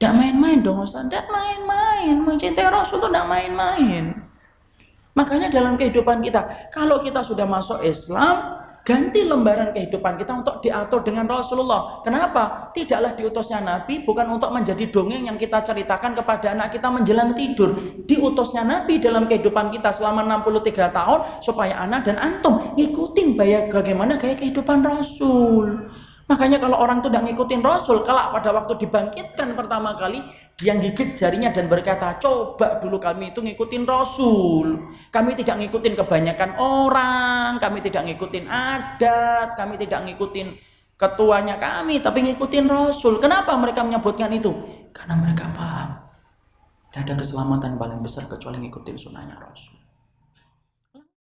Tidak main-main dong Ustaz. Tidak main-main. Mencintai Rasul itu tidak main-main. Makanya dalam kehidupan kita, kalau kita sudah masuk Islam, ganti lembaran kehidupan kita untuk diatur dengan Rasulullah. Kenapa? Tidaklah diutusnya Nabi bukan untuk menjadi dongeng yang kita ceritakan kepada anak kita menjelang tidur. Diutusnya Nabi dalam kehidupan kita selama 63 tahun supaya anak dan antum ngikutin bagaimana gaya kehidupan Rasul. Makanya kalau orang itu tidak ngikutin Rasul, kalau pada waktu dibangkitkan pertama kali, dia gigit jarinya dan berkata, coba dulu kami itu ngikutin Rasul. Kami tidak ngikutin kebanyakan orang, kami tidak ngikutin adat, kami tidak ngikutin ketuanya kami, tapi ngikutin Rasul. Kenapa mereka menyebutkan itu? Karena mereka paham. Tidak ada keselamatan paling besar kecuali ngikutin sunnahnya Rasul.